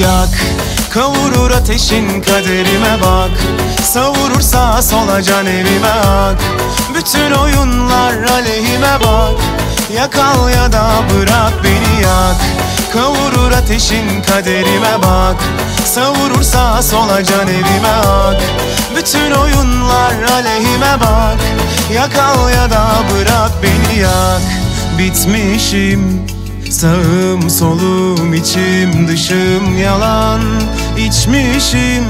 Yak Kavurur ateşin kaderime bak. Savurur sağa sola can evime ak. Bütün oyunlar aleyhime bak. Yakal ya da bırak beni yak. Kavurur ateşin kaderime bak. Savurur sağa sola can evime ak. Bütün oyunlar aleyhime bak. Yakal ya da bırak beni yak. Bitmişim Sağım solum içim dışım yalan. İçmişim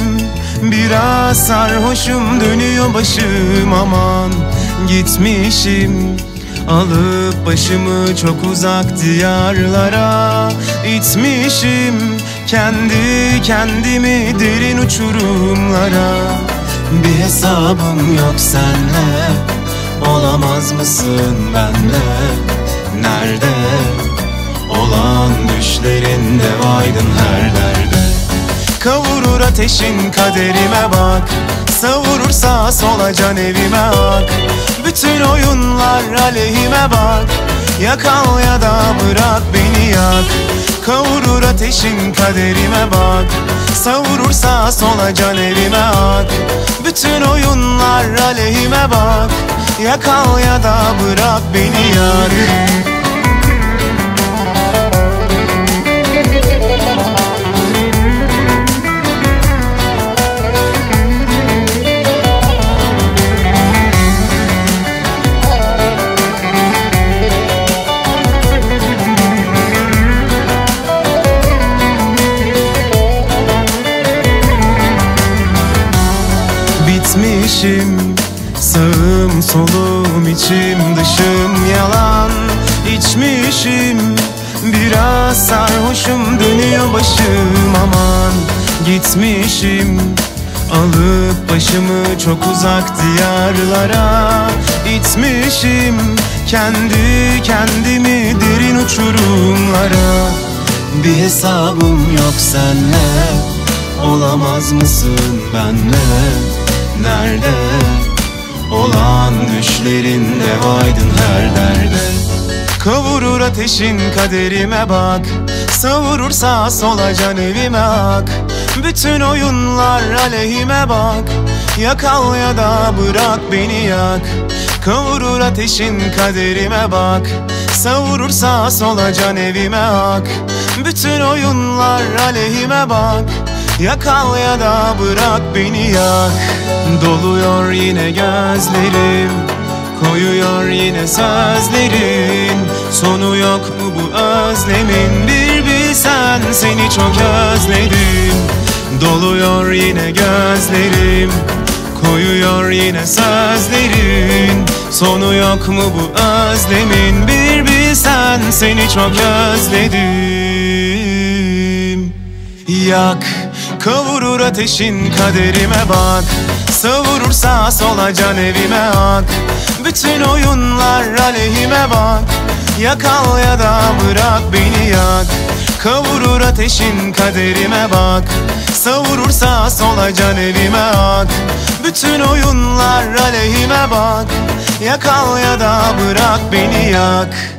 Biraz sarhoşum dönüyor başım aman. Gitmişim Alıp başımı çok uzak diyarlara. İtmişim Kendi kendimi derin uçurumlara. Bir hesabım yok senle. Olamaz mısın benle? Nerede olan düşlerinde vaydın her derde. Kavurur ateşin kaderime bak. Savurur sağa sola can evime ak. Bütün oyunlar aleyhime bak. Yakal ya da bırak beni yak. Kavurur ateşin kaderime bak. Savurur sağa sola can evime ak. Bütün oyunlar aleyhime bak. Yakal ya da bırak beni yak Bitmişim Sağım solum içim dışım yalan. İçmişim Biraz sarhoşum dönüyor başım aman. Gitmişim Alıp başımı çok uzak diyarlara. İtmişim Kendi kendimi derin uçurumlara. Bir hesabım yok senle Olamaz mısın benle Nerede olan düşlerinde vaydın her derde. Kavurur ateşin kaderime bak Savurur sağa sola can evime ak. Bütün oyunlar aleyhime bak Yakal ya da bırak beni yak. Kavurur ateşin kaderime bak Savurur sağa sola can evime ak. Bütün oyunlar aleyhime bak Yakal ya da bırak beni yak. Doluyor yine gözlerim Koyuyor yine sözlerin Sonu yok mu bu özlemin? Bir bilsen seni çok özledim. Doluyor yine gözlerim Koyuyor yine sözlerin. Sonu yok mu bu özlemin? Bir bilsen seni çok özledim. Yak Kavurur ateşin kaderime bak. Savurur sağa sola can evime ak. Bütün oyunlar aleyhime bak. Yakal ya da bırak beni yak. Kavurur ateşin kaderime bak. Savurur sağa sola can evime ak. Bütün oyunlar aleyhime bak. Yakal ya da bırak beni yak